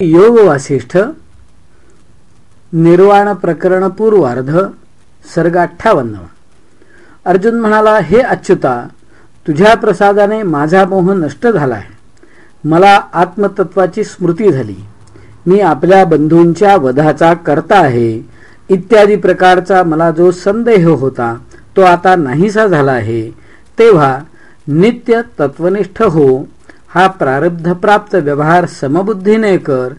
योग वासिष्ठ निर्वाण प्रकरण पूर्वार्ध सर्ग अठ्ठावन्न. अर्जुन म्हणाला हे अच्युता तुझ्या प्रसादाने माझा मोह नष्ट झाला आहे मला आत्मतत्वाची स्मृती झाली. मी आपल्या बंधूंच्या वधाचा करता आहे. इत्यादी प्रकारचा मला जो संदेह होता तो आता नाहीसा झाला आहे. तेव्हा नित्य तत्वनिष्ठ हो हा प्रारब्ध प्राप्त व्यवहार समबुद्धीने कर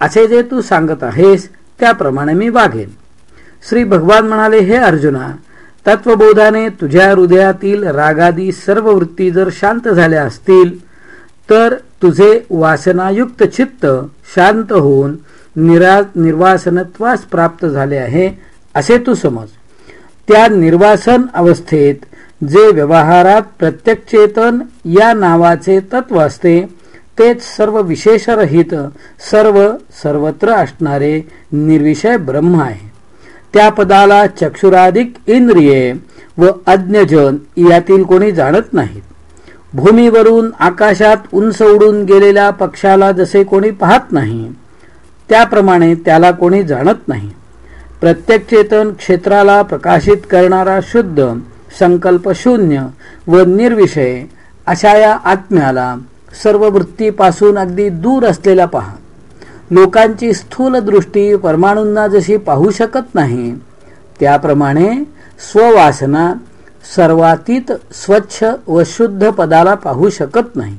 असे जे तू सांगत आहेस त्याप्रमाणे मी वागेन. श्री भगवान म्हणाले हे अर्जुना तत्वबोधाने तुझ्या हृदयातील रागादी सर्व वृत्ती जर शांत झाल्या असतील तर तुझे वासनायुक्त चित्त शांत होऊन निरा निर्वासनत्वास प्राप्त झाले आहे असे तू समज. त्या निर्वासन अवस्थेत जे व्यवहारात प्रत्येक चेतन या नावाचे तत्व असते तेच सर्व विशेषरहित सर्व सर्वत्र असणारे निर्विषय ब्रह्म आहे. त्या पदाला चक्षुराधिक इंद्रिये व अज्ञजन यातील कोणी जाणत नाहीत. भूमीवरून आकाशात उंच उडून गेलेल्या पक्षाला जसे कोणी पाहत नाही त्याप्रमाणे त्याला कोणी जाणत नाही. प्रत्येक चेतन क्षेत्राला प्रकाशित करणारा शुद्ध संकल्प शून्य व निर्विषय अशा या आत्म्याला सर्व वृत्तीपासून अगदी दूर असलेला पहा. लोकांची स्थूल दृष्टी परमाणूंना जशी पाहू शकत नाही त्याप्रमाणे स्ववासना सर्वातीत स्वच्छ व शुद्ध पदाला पाहू शकत नाही.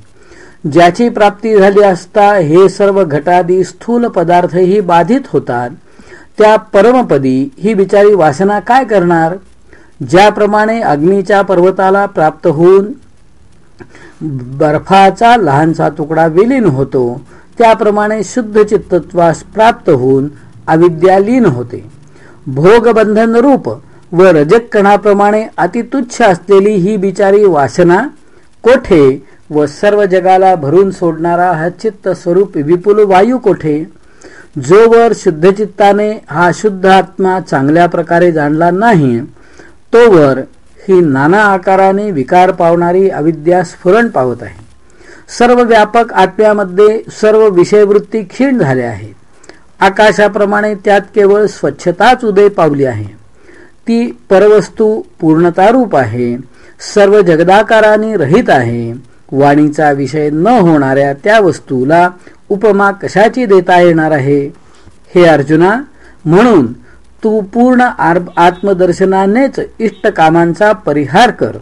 ज्याची प्राप्ती झाली असता हे सर्व घटादी स्थूल पदार्थही बाधित होतात त्या परमपदी ही बिचारी वासना काय करणार? ज्याप्रमाणे अग्नीच्या पर्वताला प्राप्त होऊन बर्फाचा लहानसा तुकडा विलीन होतो त्याप्रमाणे शुद्ध चित्तत्वास प्राप्त होऊन अविद्यालीन होते. भोगबंधन रूप व रजकणाप्रमाणे अतितुच्छ असलेली ही बिचारी वासना कोठे व सर्व जगाला भरून सोडणारा हा चित्त स्वरूप विपुल वायू कोठे? जोवर शुद्धचित्ताने हा शुद्ध आत्मा चांगल्या प्रकारे जाणला नाही तोवर ही नाना आकाराने विकार पावणारी अविद्या स्फुरण पावत आहे. सर्व व्यापक आत्म्यामध्ये सर्व विषयवृत्ती क्षीण झाल्या आहेत. आकाशाप्रमाणे त्यात केवळ स्वच्छताच उदय पावली आहे. ती परवस्तू पूर्णतारूप आहे. सर्व जगदाकाराने रहित आहे. वाणीचा विषय न होणाऱ्या त्या वस्तूला उपमा कशाची देता येणार आहे? हे अर्जुना म्हणून तू पूर्ण आत्मदर्शनानेच इष्ट कामांचा परिहार कर.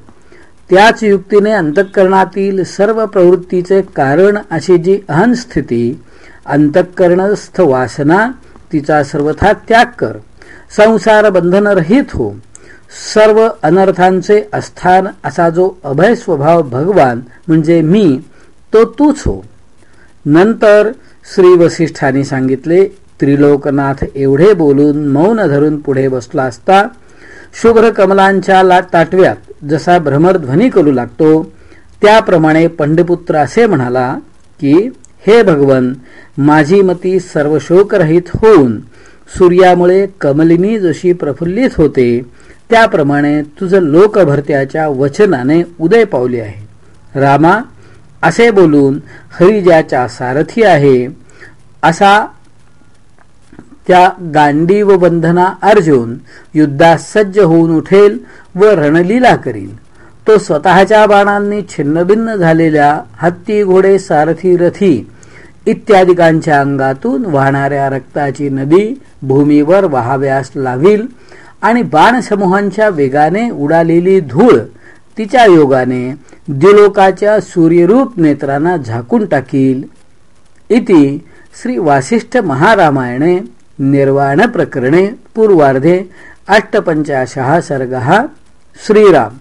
त्याच युक्तीने अंतःकरणातील सर्व प्रवृत्तीचे कारण अशी जी अहनस्थिती अंतःकरणस्थ वासना तिचा सर्वथा त्याग कर. संसार बंधनरहित हो. सर्व अनर्थांचे अस्थान असा जो अभय स्वभाव भगवान म्हणजे मी तो तूच हो. नंतर श्री वसिष्ठांनी सांगितले त्रिलोकनाथ एवढे बोलून मौन धरून पुढे बसला असता शुभ्र कमलांच्या ताटव्यात जसा भ्रमरध्वनी करू लागतो त्याप्रमाणे पंडपुत्र असे म्हणाला की हे भगवन माझी मती सर्व शोकरहित होऊन सूर्यामुळे कमलिनी जशी प्रफुल्लित होते त्याप्रमाणे तुझं लोकभरत्याच्या वचनाने उदय पावले आहे. रामा असे बोलून हरिजाच्या सारथी आहे असा त्या गांडीव बंधना अर्जुन युद्धास सज्ज होऊन उठेल व रणलीला करील. तो स्वतःच्या बाणांनी छिन्नभिन्न झालेल्या हत्ती घोडे सारथी रथी इत्यादिकांच्या अंगातून वाहणाऱ्या रक्ताची नदी भूमीवर वाहाव्यास लावील आणि बाणसमूहांच्या वेगाने उडालेली धूळ तिच्या योगाने दिलोकाच्या सूर्यरूप नेत्रांना झाकून टाकील. इति श्री वासिष्ठ महारामायणे. निर्वाण प्रकरणे पूर्वार्धे अष्टपंचाशः सर्गः श्रीराम।